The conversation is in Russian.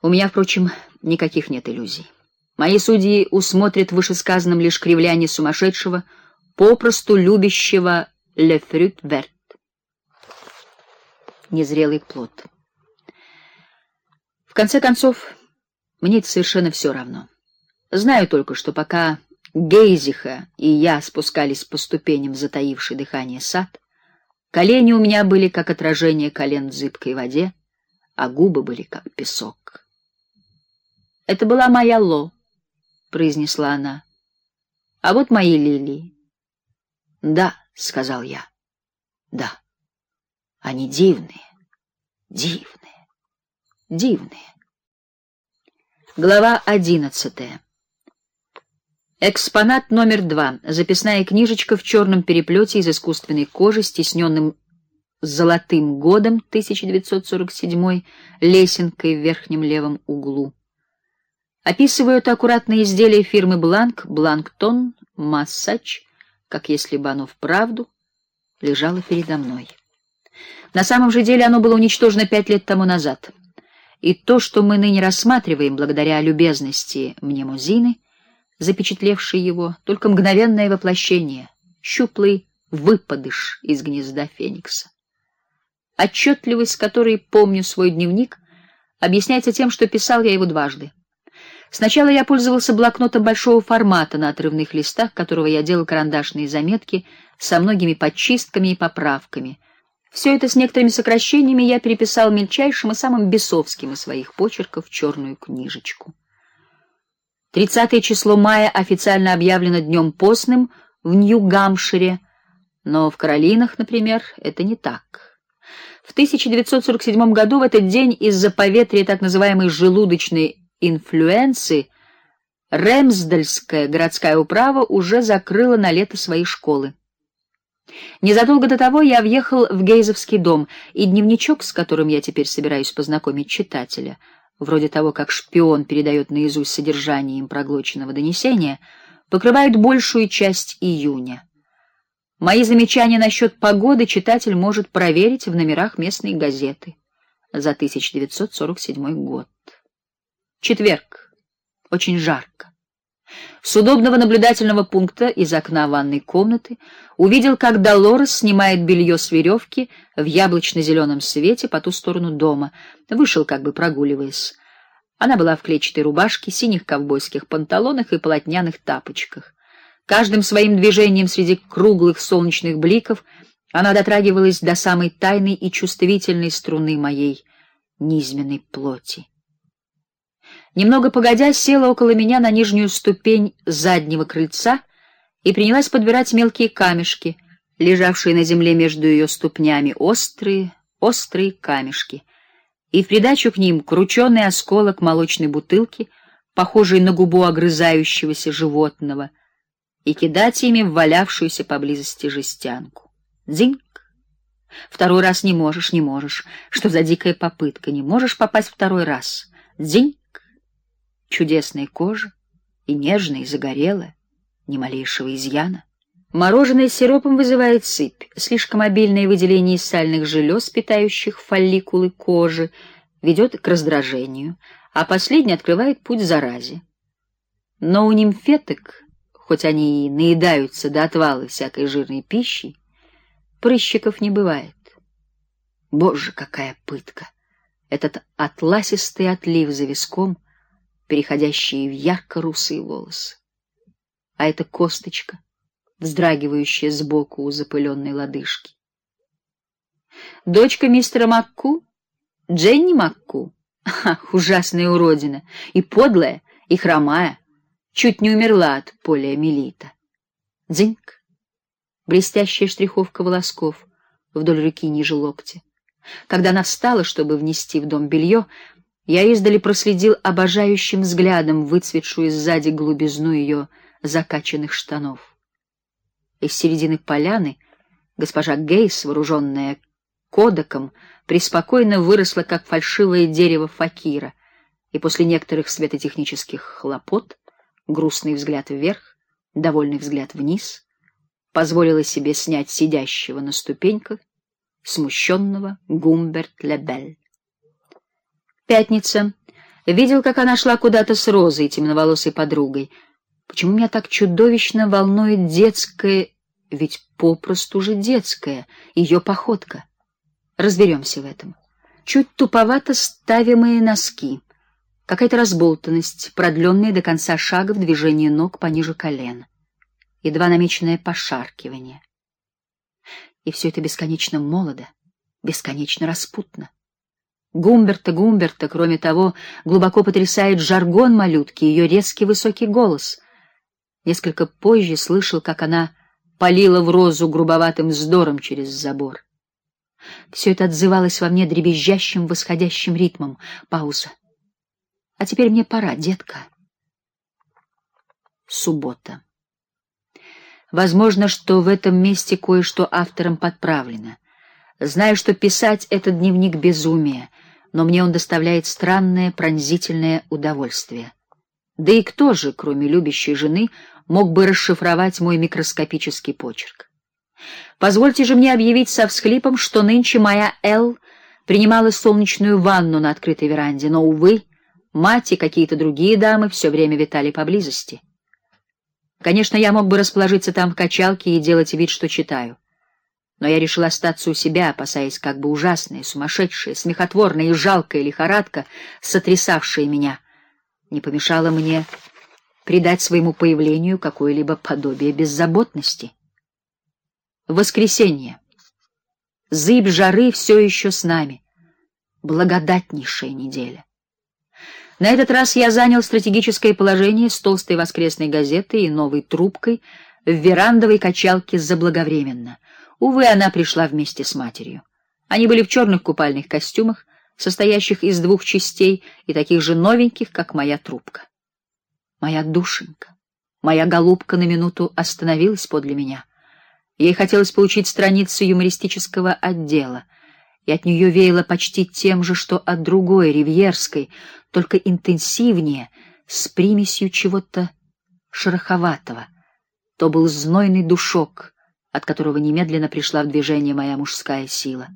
У меня, впрочем, никаких нет иллюзий. Мои судьи усмотрят в вышесказанном лишь кривляние сумасшедшего, попросту любящего «le fruit vert» — незрелый плод. В конце концов, мне это совершенно все равно. Знаю только, что пока Гейзиха и я спускались по ступеням затаивший дыхание сад, колени у меня были как отражение колен в зыбкой воде, а губы были как песок. Это была моя Ло, произнесла она. А вот мои лилии. Да, сказал я. Да. Они дивные. Дивные. Дивные. Глава одиннадцатая. Экспонат номер два. Записная книжечка в черном переплете из искусственной кожи с тисненным золотым годом 1947 лесенкой в верхнем левом углу. Описываю это аккуратное изделие фирмы Бланк, Бланктон, Массач, как если бы оно вправду лежало передо мной. На самом же деле оно было уничтожено пять лет тому назад. И то, что мы ныне рассматриваем благодаря любезности мне Музины, запечатлевшей его, только мгновенное воплощение, щуплый выпадыш из гнезда феникса. Отчетливость, с которой помню свой дневник, объясняется тем, что писал я его дважды. Сначала я пользовался блокнотом большого формата на отрывных листах, которого я делал карандашные заметки со многими подчистками и поправками. Все это с некоторыми сокращениями я переписал мельчайшим и самым бесовским из своих почерков в черную книжечку. Тридцатое число мая официально объявлено днем постным в Нью-Гампшире, но в Каролинах, например, это не так. В 1947 году в этот день из-за поветрия так называемой желудочной инфлюенции Ремсдельская городская управа уже закрыла на лето свои школы. Незадолго до того я въехал в Гейзовский дом, и дневничок, с которым я теперь собираюсь познакомить читателя, вроде того, как шпион передает наизусть содержание им проглоченного донесения, покрывает большую часть июня. Мои замечания насчет погоды читатель может проверить в номерах местной газеты за 1947 год. Четверг. Очень жарко. С удобного наблюдательного пункта из окна ванной комнаты увидел, как Долорес снимает белье с веревки в яблочно зеленом свете по ту сторону дома. Вышел, как бы прогуливаясь. Она была в клетчатой рубашке, синих ковбойских панталонах и полотняных тапочках. Каждым своим движением среди круглых солнечных бликов она дотрагивалась до самой тайной и чувствительной струны моей низменной плоти. Немного погодя, села около меня на нижнюю ступень заднего крыльца и принялась подбирать мелкие камешки, лежавшие на земле между ее ступнями, острые, острые камешки. И в придачу к ним крученый осколок молочной бутылки, похожий на губу огрызающегося животного, и кидать ими в валявшуюся поблизости жестянку. Дзинь! Второй раз не можешь, не можешь. Что за дикая попытка? Не можешь попасть второй раз. Дзинь! Чудесной кожи и нежная, и загорелая, ни малейшего изъяна. Мороженое с сиропом вызывает сыпь, слишком обильное выделение сальных желез, питающих фолликулы кожи, ведет к раздражению, а последнее открывает путь заразе. Но у нимфеток, хоть они и наедаются до отвала всякой жирной пищей, прыщиков не бывает. Боже, какая пытка! Этот атласистый отлив за виском — переходящие в ярко-русые волосы. А это косточка, вздрагивающая сбоку у запыленной лодыжки. Дочка мистера Макку, Дженни Макку. Ах, ужасная уродина, и подлая, и хромая, чуть не умерла от полиомиелита. Дзиньк. Блестящая штриховка волосков вдоль руки ниже локтя. Когда она встала, чтобы внести в дом белье, я издали проследил обожающим взглядом выцветшую сзади глубизну ее закачанных штанов. Из середины поляны госпожа Гейс, вооруженная кодаком, преспокойно выросла как фальшивое дерево факира, и после некоторых светотехнических хлопот, грустный взгляд вверх, довольный взгляд вниз, позволила себе снять сидящего на ступеньках смущенного Гумберт Лебель. Пятница. Видел, как она шла куда-то с Розой, темноволосой подругой. Почему меня так чудовищно волнует детская, ведь попросту же детская, ее походка? Разберемся в этом. Чуть туповато ставимые носки, какая-то разболтанность, продленные до конца шага в движении ног пониже колен, едва намеченное пошаркивание. И все это бесконечно молодо, бесконечно распутно. Гумберта, Гумберта, кроме того, глубоко потрясает жаргон малютки, ее резкий высокий голос. Несколько позже слышал, как она полила в розу грубоватым вздором через забор. Все это отзывалось во мне дребезжащим восходящим ритмом. Пауза. А теперь мне пора, детка. Суббота. Возможно, что в этом месте кое-что автором подправлено. Знаю, что писать этот дневник безумие, но мне он доставляет странное пронзительное удовольствие. Да и кто же, кроме любящей жены, мог бы расшифровать мой микроскопический почерк? Позвольте же мне объявить со всхлипом, что нынче моя Эл принимала солнечную ванну на открытой веранде, но увы, мать и какие-то другие дамы все время витали поблизости. Конечно, я мог бы расположиться там в качалке и делать вид, что читаю. Но я решил остаться у себя, опасаясь, как бы ужасная, сумасшедшая, смехотворная и жалкая лихорадка, сотрясавшая меня, не помешала мне придать своему появлению какое-либо подобие беззаботности. Воскресенье. Зыбь жары все еще с нами. Благодатнейшая неделя. На этот раз я занял стратегическое положение с толстой воскресной газетой и новой трубкой в верандовой качалке заблаговременно. Увы, она пришла вместе с матерью. Они были в черных купальных костюмах, состоящих из двух частей и таких же новеньких, как моя трубка. Моя душенька, моя голубка на минуту остановилась подле меня. Ей хотелось получить страницу юмористического отдела — и от нее веяло почти тем же, что от другой, ривьерской, только интенсивнее, с примесью чего-то шероховатого. То был знойный душок, от которого немедленно пришла в движение моя мужская сила.